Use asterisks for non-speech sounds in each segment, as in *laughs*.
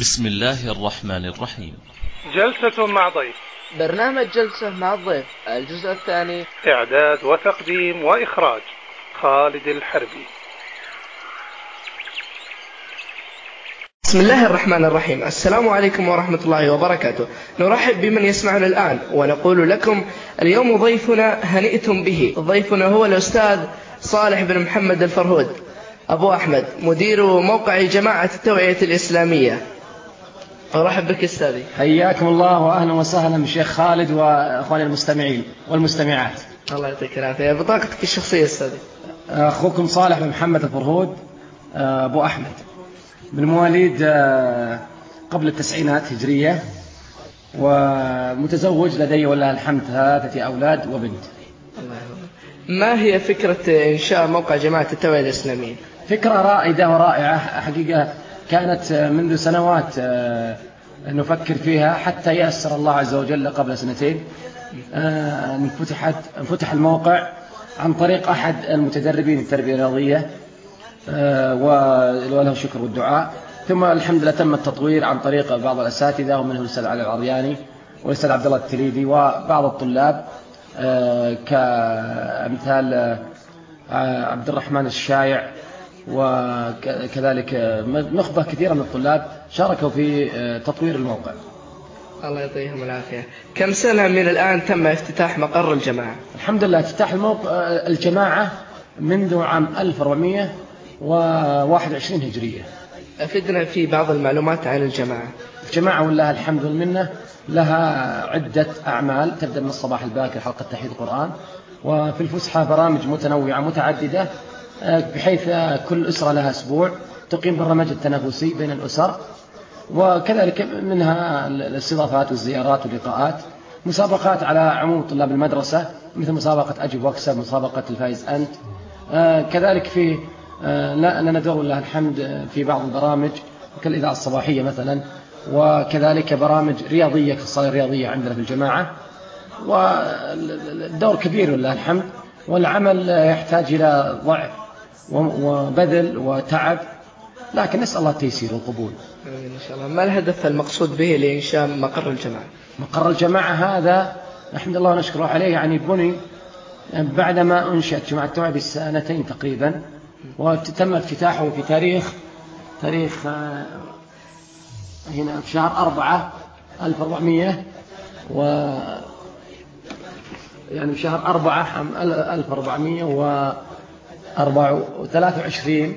بسم الله الرحمن الرحيم. جلسة مع ضيف. برنامج جلسة مع الضيف الجزء الثاني. إعداد وتقديم وإخراج خالد الحربي. بسم الله الرحمن الرحيم. السلام عليكم ورحمة الله وبركاته. نرحب بمن يسمعنا الآن ونقول لكم اليوم ضيفنا هنئتم به. ضيفنا هو الأستاذ صالح بن محمد الفرهود. أبو أحمد مدير موقع جماعة التوعية الإسلامية. أرحب بك أستاذي. حياكم الله وأهلا وسهلا بالشيخ خالد وأخواني المستمعين والمستمعات. الله يعطيك العافية. بطاقتك الشخصية أستاذي. أخوكم صالح بن محمد الفرهود أبو أحمد. من مواليد قبل التسعينات هجرية ومتزوج لدي والله الحمد ثلاثة أولاد وبنت. ما هي فكرة إنشاء موقع جماعة التوعية الإسلامية؟ فكرة رائدة ورائعة حقيقة كانت منذ سنوات نفكر فيها حتى يسر الله عز وجل قبل سنتين. أن فتحت فتح الموقع عن طريق أحد المتدربين التربية الرياضية. وله الشكر والدعاء. ثم الحمد لله تم التطوير عن طريق بعض الأساتذة ومنهم الأستاذ علي العرياني والأستاذ عبد الله التليدي وبعض الطلاب كأمثال عبد الرحمن الشايع وكذلك نخبة كثيرة من الطلاب شاركوا في تطوير الموقع. الله يعطيهم العافية. كم سنة من الآن تم افتتاح مقر الجماعة؟ الحمد لله افتتاح الموقع الجماعة منذ عام 1421 هجرية. أفدنا في بعض المعلومات عن الجماعة. الجماعة ولله الحمد والمنة لها عدة أعمال تبدأ من الصباح الباكر حلقة تحية القرآن وفي الفسحة برامج متنوعة متعددة بحيث كل أسرة لها أسبوع تقيم برنامج التنافسي بين الأسر وكذلك منها الاستضافات والزيارات واللقاءات مسابقات على عموم طلاب المدرسة مثل مسابقة أجب واكسب مسابقة الفايز أنت. كذلك في لنا دور لله الحمد في بعض البرامج كالإذاعة الصباحية مثلا وكذلك برامج رياضية كالصالة الرياضية عندنا في الجماعة. والدور كبير لله الحمد والعمل يحتاج إلى ضعف وبذل وتعب. لكن نسأل الله التيسير والقبول آمين إن شاء الله. ما الهدف المقصود به لإنشاء مقر الجماعة؟ مقر الجماعة هذا الحمد لله ونشكره عليه. يعني بني بعدما أنشأت جماعة التوعية بسنتين تقريبا وتم افتتاحه في تاريخ تاريخ هنا في شهر أربعة 1400 و يعني في شهر أربعة عام 1423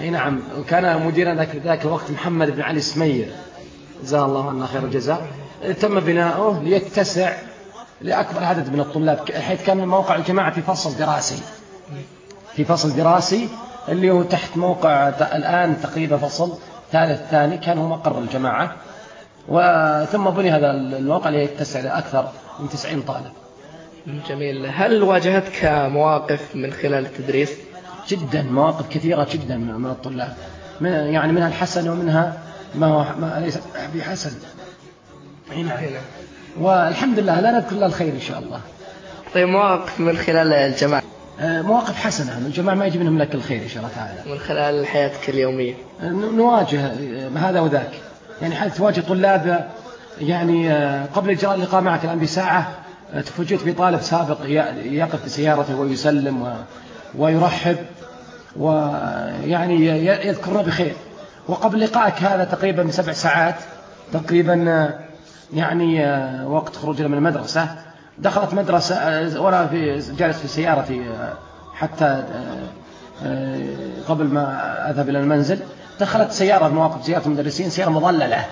أي نعم وكان مديرا ذاك ذاك الوقت محمد بن علي سمير. جزاه الله عنا خير الجزاء. تم بناؤه ليتسع لأكبر عدد من الطلاب حيث كان موقع الجماعة في فصل دراسي. في فصل دراسي اللي هو تحت موقع الآن تقريبا فصل ثالث ثاني كان هو مقر الجماعة. وثم بني هذا الموقع ليتسع لأكثر من 90 طالب. جميل. هل واجهتك مواقف من خلال التدريس؟ جدا مواقف كثيرة جدا من الطلاب. من يعني منها الحسن ومنها ما هو ما ليس بحسن نعم. والحمد لله لا نذكر إلا الخير إن شاء الله. طيب مواقف من خلال الجماعة. مواقف حسنة. الجماعة ما يجي منهم لك الخير إن شاء الله تعالى. من خلال حياتك اليومية. نواجه هذا وذاك. يعني حيث تواجه طلاب يعني قبل إجراء اللقاء معك الآن بساعة تفوجئت بطالب سابق يقف بسيارته ويسلم ويرحب. ويعني يذكرنا بخير. وقبل لقائك هذا تقريبا بسبع ساعات تقريبا يعني وقت خروجنا من المدرسة. دخلت مدرسة وأنا في جالس في سيارتي حتى قبل ما أذهب إلى المنزل. دخلت سيارة مواقف سيارة المدرسين سيارة مظللة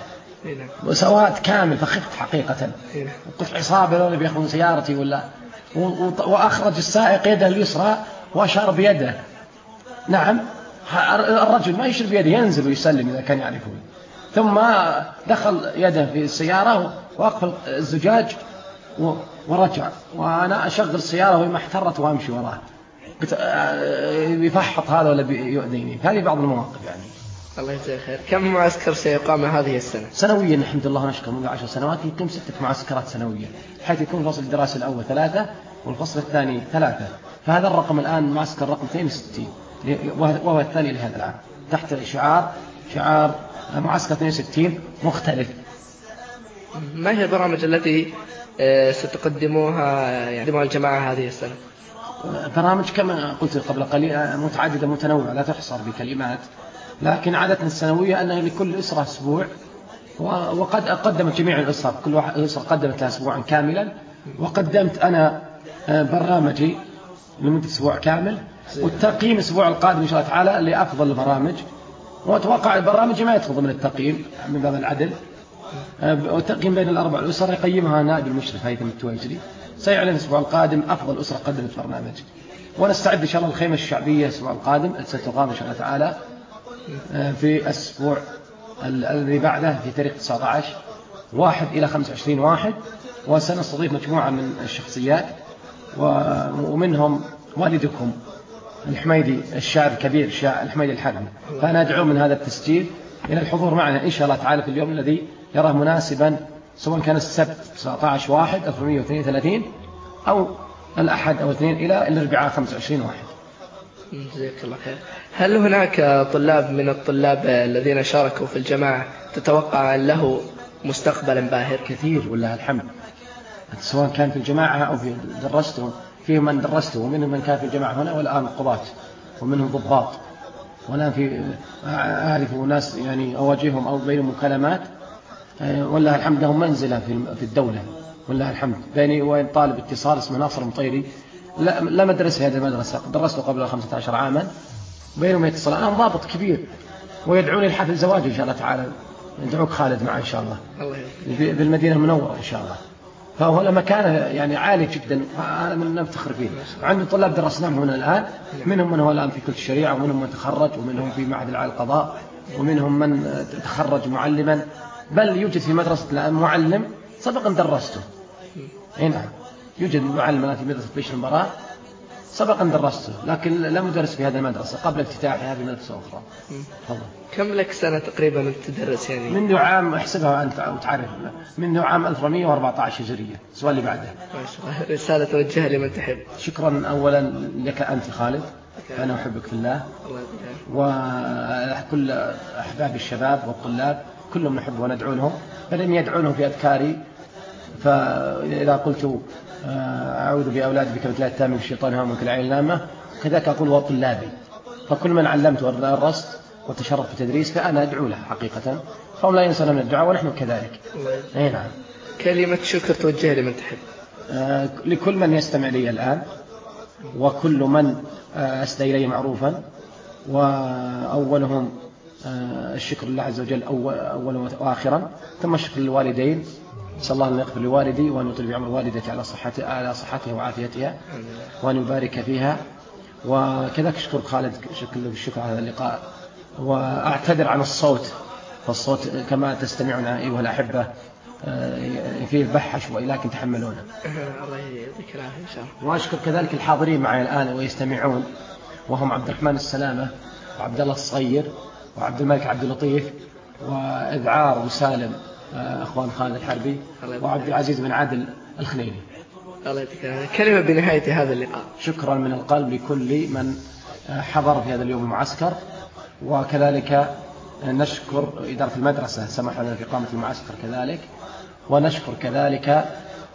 وسواد كامل فخفت حقيقة. قلت عصابة لو بياخذون سيارتي ولا. وأخرج السائق يده اليسرى وأشار بيده. نعم. الرجل ما يشير بيده ينزل ويسلم إذا كان يعرفون ثم دخل يده في السيارة وأقفل الزجاج ورجع. وأنا أشغل السيارة وهي ما احترت وأمشي وراه قلت بيفحط هذا ولا بيؤذيني هذه بعض المواقف يعني. الله يجزاك خير. كم معسكر سيقام هذه السنة؟ سنويا الحمد لله ونشكر منذ عشر سنوات. يتم ستة معسكرات سنوية حيث يكون الفصل الدراسي الأول ثلاثة والفصل الثاني ثلاثة. فهذا الرقم الآن معسكر رقم 62 وهو الثاني لهذا العام. تحت شعار شعار معسكر 62 مختلف. ما هي البرامج التي آه، ستقدموها يعني الجماعة هذه السنة؟ برامج كما قلت قبل قليل متعددة متنوعة لا تحصر بكلمات. لكن عادتنا السنوية أن لكل أسرة أسبوع وقد قدمت جميع الأسر. كل أسرة قدمت لها أسبوعا كاملا. وقدمت أنا آه، برامجي لمدة أسبوع كامل. والتقييم الأسبوع القادم إن شاء الله تعالى لأفضل البرامج. وأتوقع البرامج ما يدخل ضمن التقييم من باب العدل. آه، والتقييم بين الأربع الأسر يقيمها نائب المشرف هيثم التويجري. سيعلن الأسبوع القادم أفضل أسرة قدمت برنامج. ونستعد إن شاء الله الخيمة الشعبية الأسبوع القادم ستقام إن شاء الله تعالى آه، في الأسبوع الذي بعده في تاريخ 19 واحد إلى 25 واحد. وسنستضيف مجموعة من الشخصيات ومنهم والدكم. الحميدي الشاعر الكبير الشاعر الحميدي الحربي فأنا أدعو من هذا التسجيل إلى الحضور معنا إن شاء الله تعالى في اليوم الذي يراه مناسبا سواء كان السبت 19 واحد 1132 أو الأحد أو اثنين إلى الأربعاء 25 واحد. جزاك الله خير. هل هناك طلاب من الطلاب الذين شاركوا في الجماعة تتوقع أن له مستقبلا باهر؟ كثير والله الحمد. سواء كان في الجماعة أو في درستهم فيهم من درسته ومنهم من كان في الجماعة هنا والآن قضاة ومنهم ضباط. والآن في أعرف ناس يعني أواجههم أو بينهم مكالمات آه، والله الحمد لهم منزلة في الدولة والله الحمد. بيني وبين طالب اتصال اسمه ناصر المطيري لا لم أدرس هذه المدرسة درسته قبل 15 عاما. بينهم يتصل أنا ضابط كبير ويدعوني لحفل زواجي إن شاء الله تعالى. يدعوك خالد معه إن شاء الله. بالمدينة المنورة إن شاء الله. فهو له مكانة يعني عالي جدا أنا من نفتخر فيه. عندي طلاب درسناهم هنا الآن منهم من هو الآن في كل الشريعة ومنهم من تخرج ومنهم في معهد العالي القضاء ومنهم من تخرج معلما. بل يوجد في مدرسة الآن معلم سبقا درسته. نعم يوجد معلم في مدرسة بشر المباراة سبقا درسته لكن لم أدرس في هذه المدرسة قبل افتتاحها في مدرسة أخرى. تفضل. كم لك سنة تقريبا أنت تدرس يعني؟ منذ عام احسبها أنت أو تعرف منذ عام 1414 هجرية السؤال اللي بعده. رسالة توجهها لمن تحب. شكرا أولا لك أنت خالد. أنا أحبك في الله. وكل أحباب الشباب والطلاب كلهم نحب وندعو لهم بل يدعونهم في أذكاري فإذا قلت أعوذ بأولادي بكلمة الله التامة من الشيطان هم كل عين لامة كذلك أقول وطلابي فكل من علمت ودرست وتشرف بالتدريس فأنا أدعو له حقيقة. فهم لا ينسون من الدعاء ونحن كذلك. أي نعم. كلمة شكر توجه لمن تحب. آه لكل من يستمع لي الآن وكل من آه أسدى إلي معروفا. وأولهم آه الشكر لله عز وجل أولا وآخرا. ثم الشكر للوالدين. نسأل الله أن يغفر لوالدي وأن يطل بعمر والدتي على صحتها على صحتها وعافيتها وأن يبارك فيها. وكذلك أشكر خالد شكل بالشكر على هذا اللقاء. وأعتذر عن الصوت. فالصوت كما تستمعنا أيها الأحبة آه، فيه بحة شوي لكن تحملونه. *laughs* الله يعطيك العافية إن شاء الله. وأشكر كذلك الحاضرين معي الآن ويستمعون. وهم عبد الرحمن السلامة وعبد الله الصغير وعبد الملك عبد اللطيف وإذعار وسالم. أخوان خالد الحربي وعبد العزيز بن عادل الخليلي. الله كلمة بنهاية هذا اللقاء. شكرا من القلب لكل من آه، حضر في هذا اليوم المعسكر وكذلك نشكر إدارة المدرسة سمح لنا في إقامة المعسكر كذلك ونشكر كذلك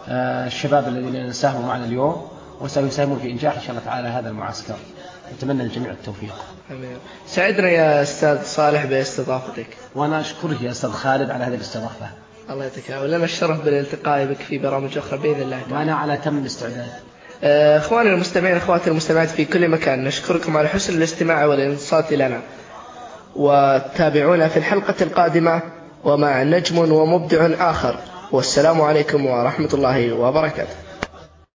آه، الشباب الذين ساهموا معنا اليوم وسيساهمون في إنجاح إن شاء الله تعالى هذا المعسكر. نتمنى للجميع التوفيق. أمين. سعدنا يا أستاذ صالح باستضافتك. وأنا أشكرك يا أستاذ خالد على هذه الاستضافة. الله يعطيك ولنا الشرف بالالتقاء بك في برامج أخرى بإذن الله تعالى. وأنا على تم الاستعداد. آه، أخواني المستمعين أخواتي المستمعات في كل مكان نشكركم على حسن الاستماع والانصات لنا. وتابعونا في الحلقة القادمة ومع نجم ومبدع آخر. والسلام عليكم ورحمة الله وبركاته.